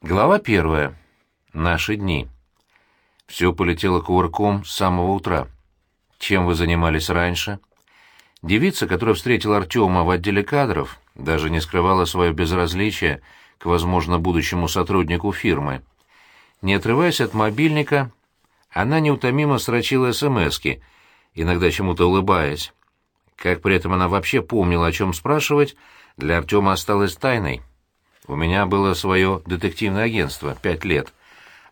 Глава первая. Наши дни. Все полетело кувырком с самого утра. Чем вы занимались раньше? Девица, которая встретила Артема в отделе кадров, даже не скрывала свое безразличие к, возможно, будущему сотруднику фирмы. Не отрываясь от мобильника, она неутомимо строчила СМСки, иногда чему-то улыбаясь. Как при этом она вообще помнила, о чем спрашивать, для Артема осталось тайной. У меня было свое детективное агентство, пять лет.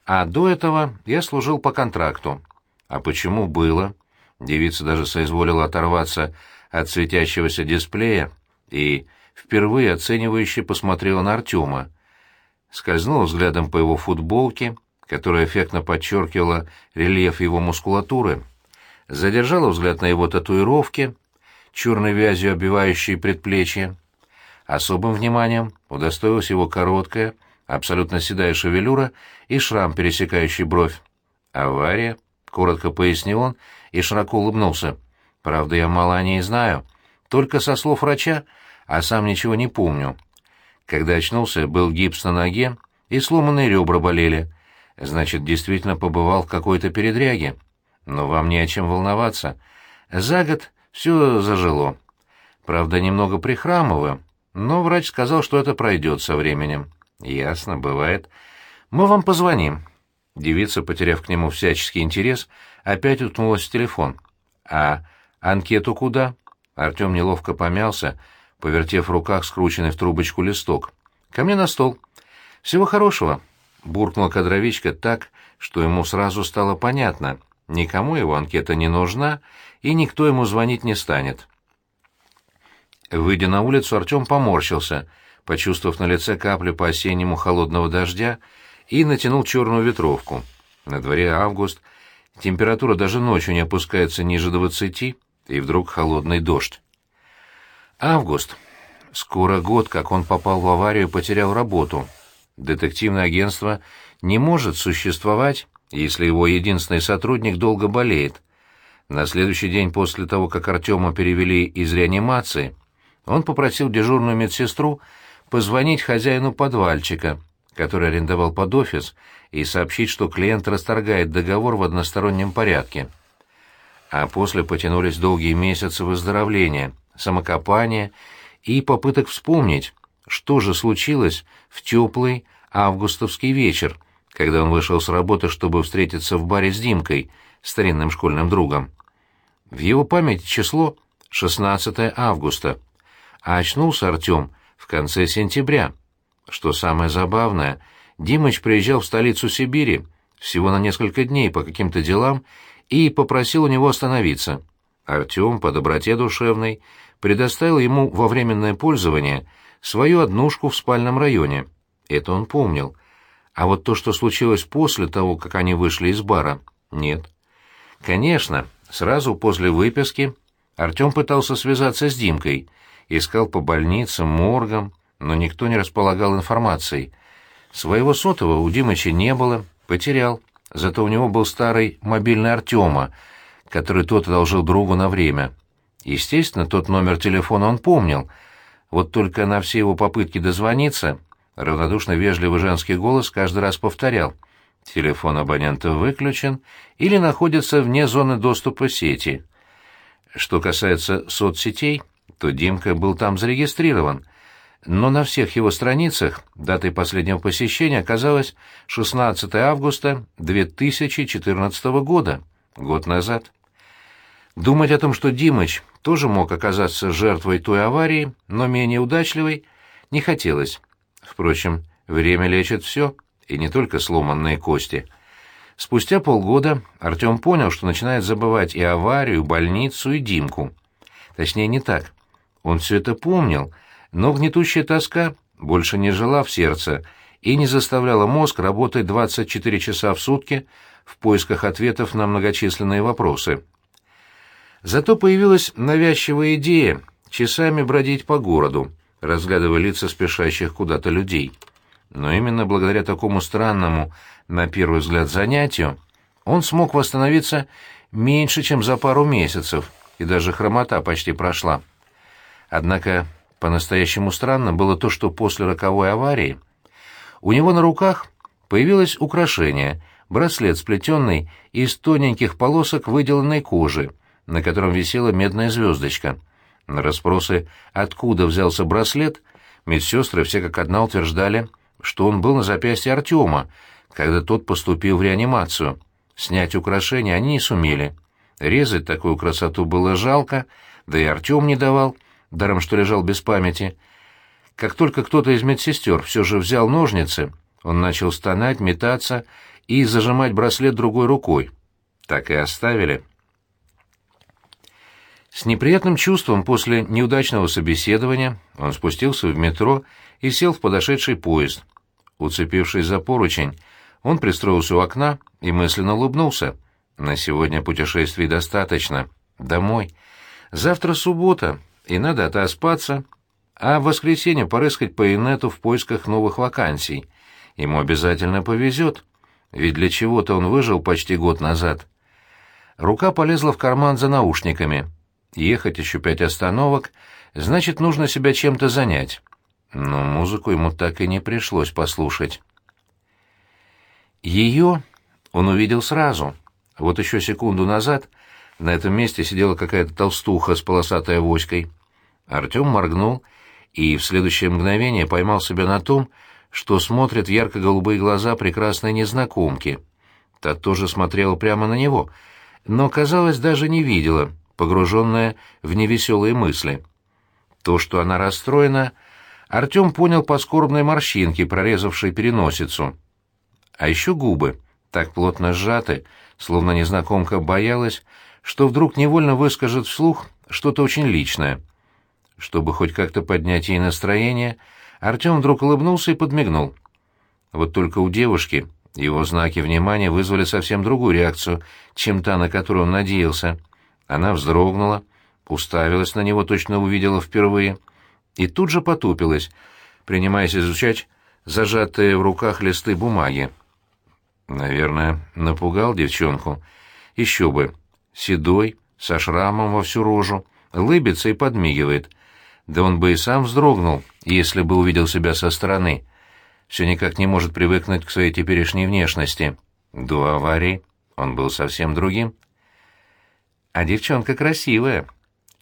А до этого я служил по контракту. А почему было? Девица даже соизволила оторваться от светящегося дисплея и впервые оценивающе посмотрела на Артема. Скользнула взглядом по его футболке, которая эффектно подчеркивала рельеф его мускулатуры, задержала взгляд на его татуировки, черной вязью обвивающей предплечье, Особым вниманием удостоилась его короткая, абсолютно седая шевелюра и шрам, пересекающий бровь. «Авария?» — коротко пояснил он и широко улыбнулся. «Правда, я мало о ней знаю. Только со слов врача, а сам ничего не помню. Когда очнулся, был гипс на ноге, и сломанные ребра болели. Значит, действительно побывал в какой-то передряге. Но вам не о чем волноваться. За год все зажило. Правда, немного прихрамываю, но врач сказал, что это пройдет со временем. Ясно, бывает. Мы вам позвоним. Девица, потеряв к нему всяческий интерес, опять уткнулась в телефон. А анкету куда? Артем неловко помялся, повертев в руках скрученный в трубочку листок. Ко мне на стол. Всего хорошего. Буркнула кадровичка так, что ему сразу стало понятно. Никому его анкета не нужна, и никто ему звонить не станет. Выйдя на улицу, Артем поморщился, почувствовав на лице капли по-осеннему холодного дождя, и натянул черную ветровку. На дворе август, температура даже ночью не опускается ниже двадцати, и вдруг холодный дождь. Август. Скоро год, как он попал в аварию и потерял работу. Детективное агентство не может существовать, если его единственный сотрудник долго болеет. На следующий день после того, как Артема перевели из реанимации, он попросил дежурную медсестру позвонить хозяину подвальчика, который арендовал под офис, и сообщить, что клиент расторгает договор в одностороннем порядке. А после потянулись долгие месяцы выздоровления, самокопания и попыток вспомнить, что же случилось в теплый августовский вечер, когда он вышел с работы, чтобы встретиться в баре с Димкой, старинным школьным другом. В его памяти число 16 августа — а очнулся Артем в конце сентября. Что самое забавное, Димыч приезжал в столицу Сибири всего на несколько дней по каким-то делам и попросил у него остановиться. Артем, по доброте душевной, предоставил ему во временное пользование свою однушку в спальном районе. Это он помнил. А вот то, что случилось после того, как они вышли из бара, нет. Конечно, сразу после выписки Артем пытался связаться с Димкой — искал по больницам, моргам, но никто не располагал информацией. Своего сотового у Димыча не было, потерял. Зато у него был старый мобильный Артема, который тот одолжил другу на время. Естественно, тот номер телефона он помнил. Вот только на все его попытки дозвониться равнодушно вежливый женский голос каждый раз повторял. Телефон абонента выключен или находится вне зоны доступа сети. Что касается соцсетей, то Димка был там зарегистрирован, но на всех его страницах датой последнего посещения оказалось 16 августа 2014 года, год назад. Думать о том, что Димыч тоже мог оказаться жертвой той аварии, но менее удачливой, не хотелось. Впрочем, время лечит все, и не только сломанные кости. Спустя полгода Артем понял, что начинает забывать и аварию, и больницу, и Димку. Точнее, не так. Он все это помнил, но гнетущая тоска больше не жила в сердце и не заставляла мозг работать 24 часа в сутки в поисках ответов на многочисленные вопросы. Зато появилась навязчивая идея часами бродить по городу, разглядывая лица спешащих куда-то людей. Но именно благодаря такому странному, на первый взгляд, занятию, он смог восстановиться меньше, чем за пару месяцев, и даже хромота почти прошла. Однако по-настоящему странно было то, что после роковой аварии у него на руках появилось украшение — браслет, сплетенный из тоненьких полосок выделанной кожи, на котором висела медная звездочка. На расспросы, откуда взялся браслет, медсестры все как одна утверждали, что он был на запястье Артема, когда тот поступил в реанимацию. Снять украшение они не сумели. Резать такую красоту было жалко, да и Артем не давал, даром что лежал без памяти. Как только кто-то из медсестер все же взял ножницы, он начал стонать, метаться и зажимать браслет другой рукой. Так и оставили. С неприятным чувством после неудачного собеседования он спустился в метро и сел в подошедший поезд. Уцепившись за поручень, он пристроился у окна и мысленно улыбнулся. На сегодня путешествий достаточно. Домой. Завтра суббота, и надо отоспаться, а в воскресенье порыскать по инету в поисках новых вакансий. Ему обязательно повезет, ведь для чего-то он выжил почти год назад. Рука полезла в карман за наушниками. Ехать еще пять остановок, значит, нужно себя чем-то занять. Но музыку ему так и не пришлось послушать. Ее он увидел сразу. Вот еще секунду назад на этом месте сидела какая-то толстуха с полосатой авоськой. Артем моргнул и в следующее мгновение поймал себя на том, что смотрят ярко-голубые глаза прекрасной незнакомки. Та тоже смотрела прямо на него, но, казалось, даже не видела, погруженная в невеселые мысли. То, что она расстроена, Артем понял по скорбной морщинке, прорезавшей переносицу. А еще губы, так плотно сжаты, словно незнакомка боялась, что вдруг невольно выскажет вслух что-то очень личное. Чтобы хоть как-то поднять ей настроение, Артем вдруг улыбнулся и подмигнул. Вот только у девушки его знаки внимания вызвали совсем другую реакцию, чем та, на которую он надеялся. Она вздрогнула, уставилась на него, точно увидела впервые, и тут же потупилась, принимаясь изучать зажатые в руках листы бумаги. Наверное, напугал девчонку. Еще бы. Седой, со шрамом во всю рожу, лыбится и подмигивает. Да он бы и сам вздрогнул, если бы увидел себя со стороны. Все никак не может привыкнуть к своей теперешней внешности. До аварии он был совсем другим. А девчонка красивая.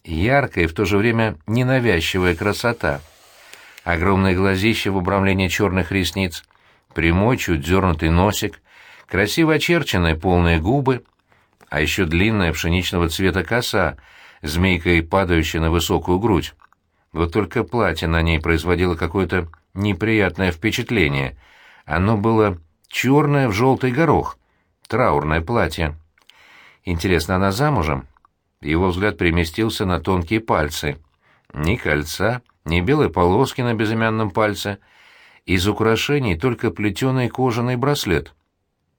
Яркая и в то же время ненавязчивая красота. Огромные глазища в обрамлении черных ресниц, прямой, чуть дернутый носик, красиво очерченные полные губы, а еще длинная пшеничного цвета коса, змейкой падающая на высокую грудь. Вот только платье на ней производило какое-то неприятное впечатление. Оно было черное в желтый горох, траурное платье. Интересно, она замужем? Его взгляд переместился на тонкие пальцы. Ни кольца, ни белой полоски на безымянном пальце. Из украшений только плетеный кожаный браслет —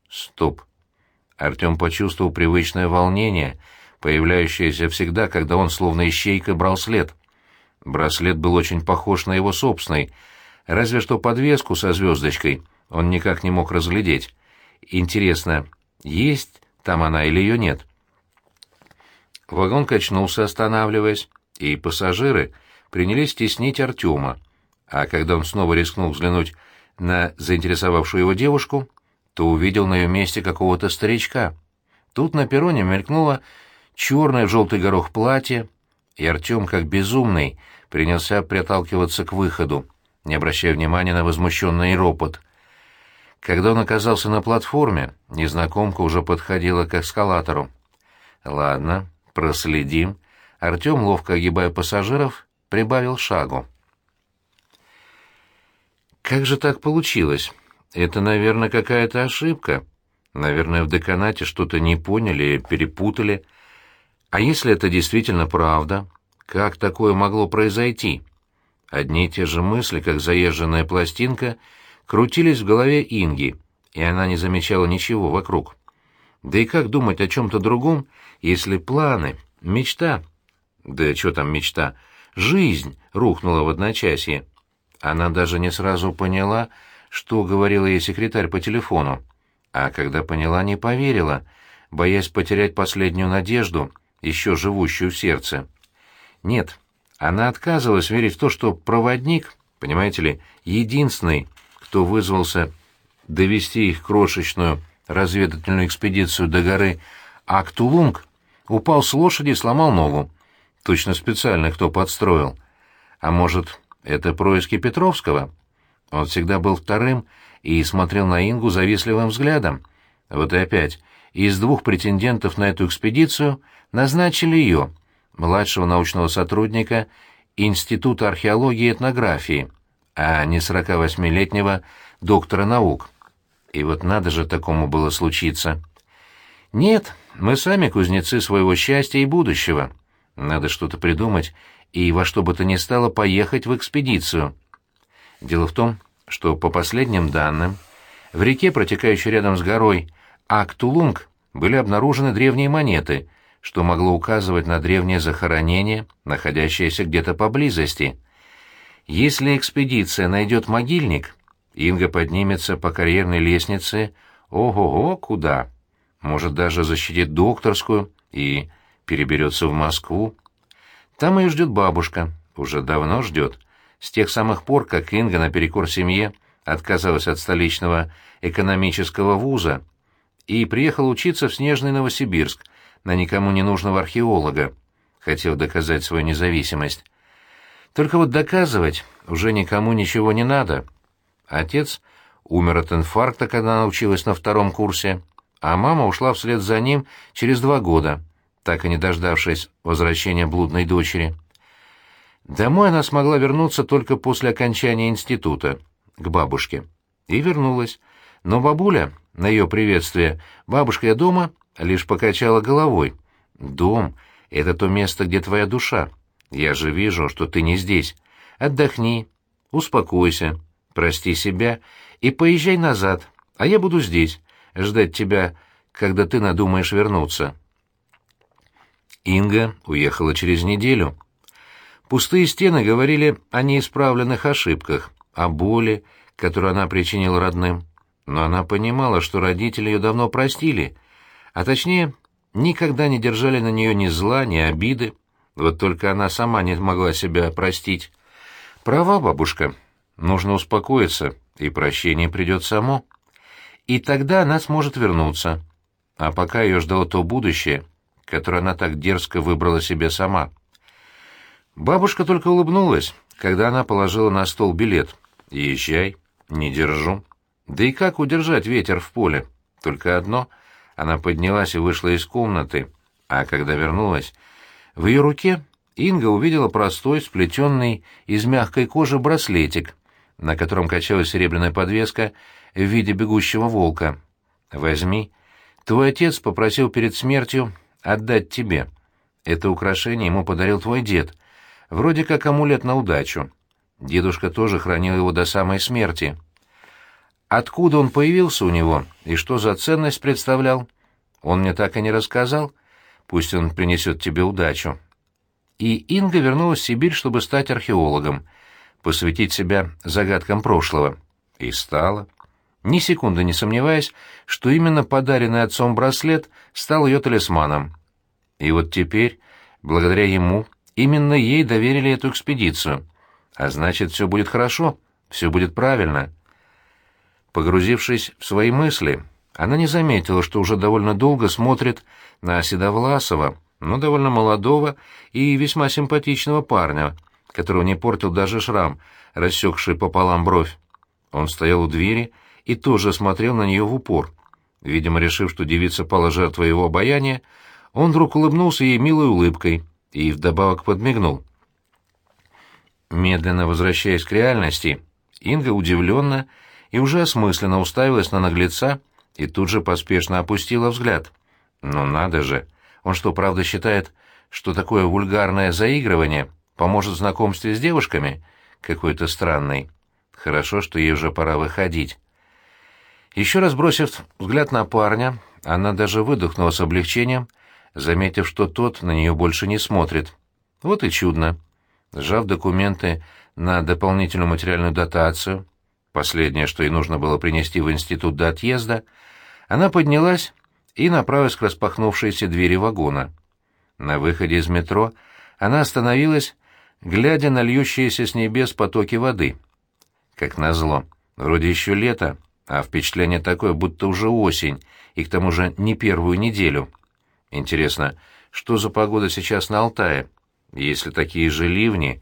Стоп. Артем почувствовал привычное волнение, появляющееся всегда, когда он словно ищейка брал след. Браслет был очень похож на его собственный, разве что подвеску со звездочкой он никак не мог разглядеть. Интересно, есть там она или ее нет? Вагон качнулся, останавливаясь, и пассажиры принялись теснить Артема, а когда он снова рискнул взглянуть на заинтересовавшую его девушку, то увидел на ее месте какого-то старичка. Тут на перроне мелькнуло черное в желтый горох платье, и Артем, как безумный, принялся приталкиваться к выходу, не обращая внимания на возмущенный ропот. Когда он оказался на платформе, незнакомка уже подходила к эскалатору. «Ладно, проследим». Артем, ловко огибая пассажиров, прибавил шагу. «Как же так получилось?» Это, наверное, какая-то ошибка. Наверное, в деканате что-то не поняли, перепутали. А если это действительно правда, как такое могло произойти? Одни и те же мысли, как заезженная пластинка, крутились в голове Инги, и она не замечала ничего вокруг. Да и как думать о чем-то другом, если планы, мечта... Да что там мечта? Жизнь рухнула в одночасье. Она даже не сразу поняла, что говорила ей секретарь по телефону, а когда поняла, не поверила, боясь потерять последнюю надежду, еще живущую в сердце. Нет, она отказывалась верить в то, что проводник, понимаете ли, единственный, кто вызвался довести их крошечную разведывательную экспедицию до горы Актулунг, упал с лошади и сломал ногу. Точно специально кто подстроил. А может, это происки Петровского? Он всегда был вторым и смотрел на Ингу завистливым взглядом. Вот и опять, из двух претендентов на эту экспедицию назначили ее, младшего научного сотрудника Института археологии и этнографии, а не 48-летнего доктора наук. И вот надо же такому было случиться. Нет, мы сами кузнецы своего счастья и будущего. Надо что-то придумать и во что бы то ни стало поехать в экспедицию. Дело в том, что по последним данным в реке, протекающей рядом с горой Актулунг, были обнаружены древние монеты, что могло указывать на древнее захоронение, находящееся где-то поблизости. Если экспедиция найдет могильник, Инга поднимется по карьерной лестнице, ого-го, куда? Может, даже защитит докторскую и переберется в Москву. Там ее ждет бабушка, уже давно ждет, с тех самых пор, как Инга наперекор семье отказалась от столичного экономического вуза и приехала учиться в снежный Новосибирск на никому не нужного археолога, хотел доказать свою независимость. Только вот доказывать уже никому ничего не надо. Отец умер от инфаркта, когда она училась на втором курсе, а мама ушла вслед за ним через два года, так и не дождавшись возвращения блудной дочери. Домой она смогла вернуться только после окончания института, к бабушке. И вернулась. Но бабуля, на ее приветствие, «Бабушка, я дома?» Лишь покачала головой. «Дом — это то место, где твоя душа. Я же вижу, что ты не здесь. Отдохни, успокойся, прости себя и поезжай назад, а я буду здесь, ждать тебя, когда ты надумаешь вернуться». Инга уехала через неделю. Пустые стены говорили о неисправленных ошибках, о боли, которую она причинила родным. Но она понимала, что родители ее давно простили, а точнее, никогда не держали на нее ни зла, ни обиды. Вот только она сама не могла себя простить. Права, бабушка. Нужно успокоиться, и прощение придет само. И тогда она сможет вернуться. А пока ее ждало то будущее, которое она так дерзко выбрала себе сама. Бабушка только улыбнулась, когда она положила на стол билет. «Езжай, не держу». Да и как удержать ветер в поле? Только одно. Она поднялась и вышла из комнаты, а когда вернулась, в ее руке Инга увидела простой, сплетенный из мягкой кожи браслетик, на котором качалась серебряная подвеска в виде бегущего волка. «Возьми. Твой отец попросил перед смертью отдать тебе. Это украшение ему подарил твой дед» Вроде как амулет на удачу. Дедушка тоже хранил его до самой смерти. Откуда он появился у него и что за ценность представлял, он мне так и не рассказал. Пусть он принесет тебе удачу. И Инга вернулась в Сибирь, чтобы стать археологом, посвятить себя загадкам прошлого. И стала. Ни секунды не сомневаясь, что именно подаренный отцом браслет стал ее талисманом. И вот теперь, благодаря ему, Именно ей доверили эту экспедицию. А значит, все будет хорошо, все будет правильно. Погрузившись в свои мысли, она не заметила, что уже довольно долго смотрит на Седовласова, но довольно молодого и весьма симпатичного парня, которого не портил даже шрам, рассекший пополам бровь. Он стоял у двери и тоже смотрел на нее в упор. Видимо, решив, что девица пала жертвой его обаяния, он вдруг улыбнулся ей милой улыбкой — и вдобавок подмигнул. Медленно возвращаясь к реальности, Инга удивленно и уже осмысленно уставилась на наглеца и тут же поспешно опустила взгляд. «Ну надо же! Он что, правда считает, что такое вульгарное заигрывание поможет в знакомстве с девушками? Какой-то странный. Хорошо, что ей уже пора выходить». Еще раз бросив взгляд на парня, она даже выдохнула с облегчением — заметив, что тот на нее больше не смотрит. Вот и чудно. Сжав документы на дополнительную материальную дотацию, последнее, что ей нужно было принести в институт до отъезда, она поднялась и направилась к распахнувшейся двери вагона. На выходе из метро она остановилась, глядя на льющиеся с небес потоки воды. Как назло, Вроде еще лето, а впечатление такое, будто уже осень, и к тому же не первую неделю. Интересно, что за погода сейчас на Алтае? Если такие же ливни,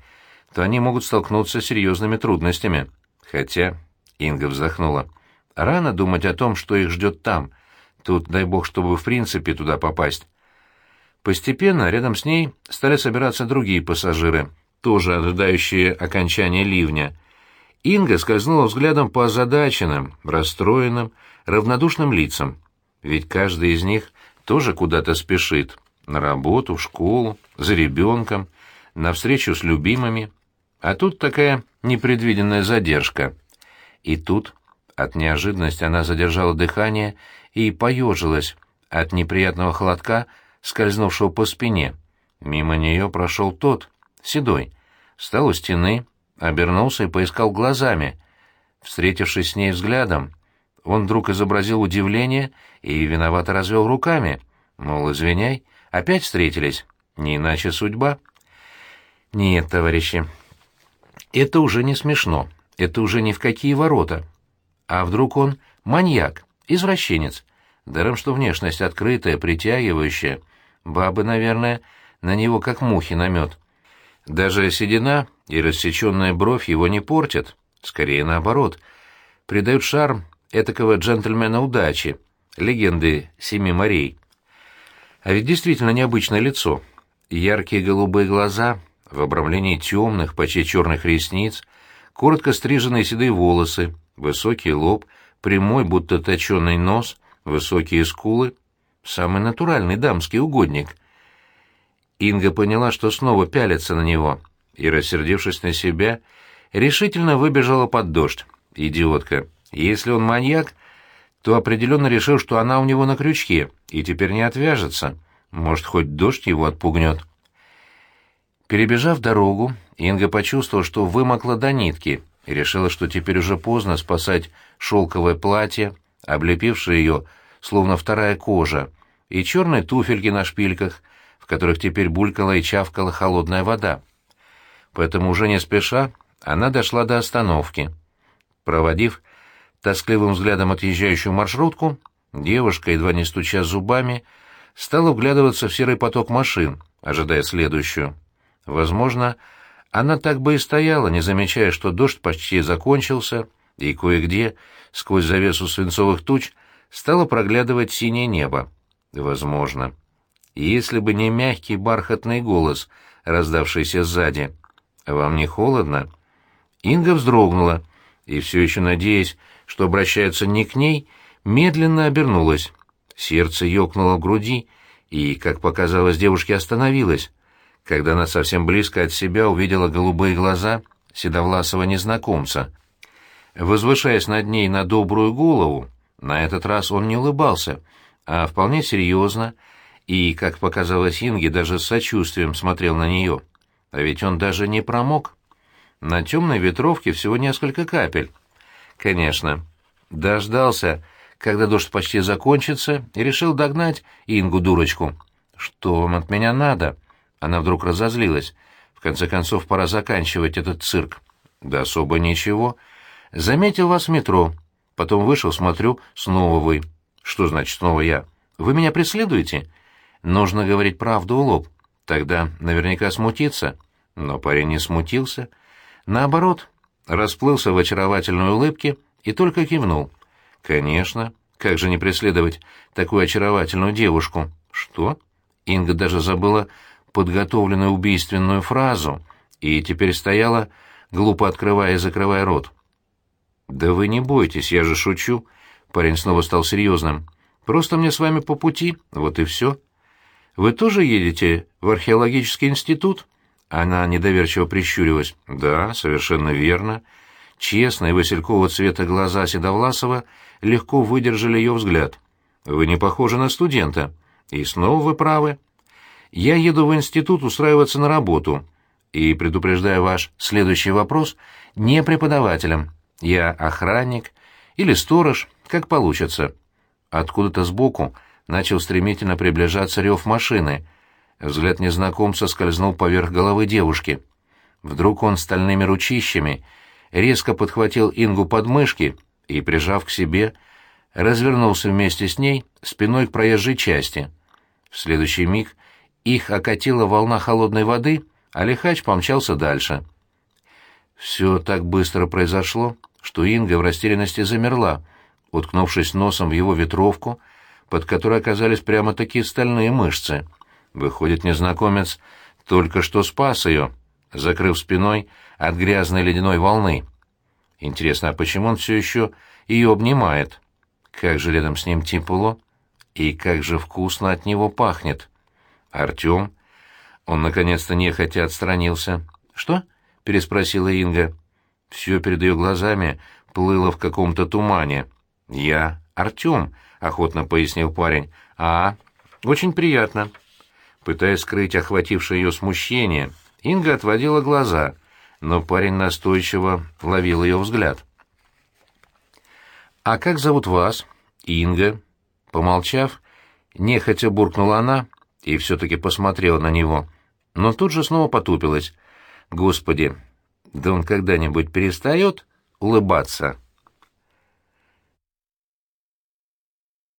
то они могут столкнуться с серьезными трудностями. Хотя, Инга вздохнула, рано думать о том, что их ждет там. Тут, дай бог, чтобы в принципе туда попасть. Постепенно рядом с ней стали собираться другие пассажиры, тоже ожидающие окончания ливня. Инга скользнула взглядом по озадаченным, расстроенным, равнодушным лицам. Ведь каждый из них тоже куда-то спешит. На работу, в школу, за ребенком, на встречу с любимыми. А тут такая непредвиденная задержка. И тут от неожиданности она задержала дыхание и поежилась от неприятного холодка, скользнувшего по спине. Мимо нее прошел тот, седой, встал у стены, обернулся и поискал глазами. Встретившись с ней взглядом, он вдруг изобразил удивление и виновато развел руками. Мол, извиняй, опять встретились, не иначе судьба. Нет, товарищи, это уже не смешно, это уже ни в какие ворота. А вдруг он маньяк, извращенец? Даром, что внешность открытая, притягивающая. Бабы, наверное, на него как мухи на мед. Даже седина и рассеченная бровь его не портят, скорее наоборот, придают шарм этакого джентльмена удачи, легенды Семи морей. А ведь действительно необычное лицо. Яркие голубые глаза в обрамлении темных, почти черных ресниц, коротко стриженные седые волосы, высокий лоб, прямой, будто точеный нос, высокие скулы. Самый натуральный дамский угодник. Инга поняла, что снова пялится на него, и, рассердившись на себя, решительно выбежала под дождь. Идиотка. Если он маньяк, то определенно решил, что она у него на крючке, и теперь не отвяжется. Может, хоть дождь его отпугнет. Перебежав дорогу, Инга почувствовала, что вымокла до нитки, и решила, что теперь уже поздно спасать шелковое платье, облепившее ее, словно вторая кожа, и черные туфельки на шпильках, в которых теперь булькала и чавкала холодная вода. Поэтому уже не спеша она дошла до остановки. Проводив тоскливым взглядом отъезжающую маршрутку, девушка, едва не стуча зубами, стала вглядываться в серый поток машин, ожидая следующую. Возможно, она так бы и стояла, не замечая, что дождь почти закончился, и кое-где, сквозь завесу свинцовых туч, стало проглядывать синее небо. Возможно. Если бы не мягкий бархатный голос, раздавшийся сзади. «Вам не холодно?» Инга вздрогнула, и все еще надеясь, что обращается не к ней, медленно обернулась. Сердце ёкнуло в груди, и, как показалось, девушке остановилось, когда она совсем близко от себя увидела голубые глаза седовласого незнакомца. Возвышаясь над ней на добрую голову, на этот раз он не улыбался, а вполне серьезно, и, как показалось Инге, даже с сочувствием смотрел на нее. А ведь он даже не промок. На темной ветровке всего несколько капель. Конечно. Дождался, когда дождь почти закончится, и решил догнать Ингу-дурочку. «Что вам от меня надо?» Она вдруг разозлилась. В конце концов, пора заканчивать этот цирк. «Да особо ничего. Заметил вас в метро. Потом вышел, смотрю, снова вы. Что значит снова я? Вы меня преследуете? Нужно говорить правду в лоб. Тогда наверняка смутиться». Но парень не смутился. Наоборот, расплылся в очаровательной улыбке и только кивнул. «Конечно. Как же не преследовать такую очаровательную девушку?» «Что?» Инга даже забыла подготовленную убийственную фразу и теперь стояла, глупо открывая и закрывая рот. «Да вы не бойтесь, я же шучу». Парень снова стал серьезным. «Просто мне с вами по пути, вот и все». «Вы тоже едете в археологический институт?» Она недоверчиво прищурилась. «Да, совершенно верно». Честные василькового цвета глаза Седовласова легко выдержали ее взгляд. «Вы не похожи на студента. И снова вы правы. Я еду в институт устраиваться на работу. И, предупреждаю ваш следующий вопрос, не преподавателем. Я охранник или сторож, как получится». Откуда-то сбоку начал стремительно приближаться рев машины — Взгляд незнакомца скользнул поверх головы девушки. Вдруг он стальными ручищами резко подхватил Ингу под мышки и, прижав к себе, развернулся вместе с ней спиной к проезжей части. В следующий миг их окатила волна холодной воды, а лихач помчался дальше. Все так быстро произошло, что Инга в растерянности замерла, уткнувшись носом в его ветровку, под которой оказались прямо такие стальные мышцы. Выходит, незнакомец только что спас ее, закрыв спиной от грязной ледяной волны. Интересно, а почему он все еще ее обнимает? Как же рядом с ним тепло, и как же вкусно от него пахнет. Артем? Он наконец-то нехотя отстранился. «Что?» — переспросила Инга. Все перед ее глазами плыло в каком-то тумане. «Я Артем», — охотно пояснил парень. «А, очень приятно». Пытаясь скрыть охватившее ее смущение, Инга отводила глаза, но парень настойчиво ловил ее взгляд. «А как зовут вас?» «Инга». Помолчав, нехотя буркнула она и все-таки посмотрела на него, но тут же снова потупилась. «Господи, да он когда-нибудь перестает улыбаться?»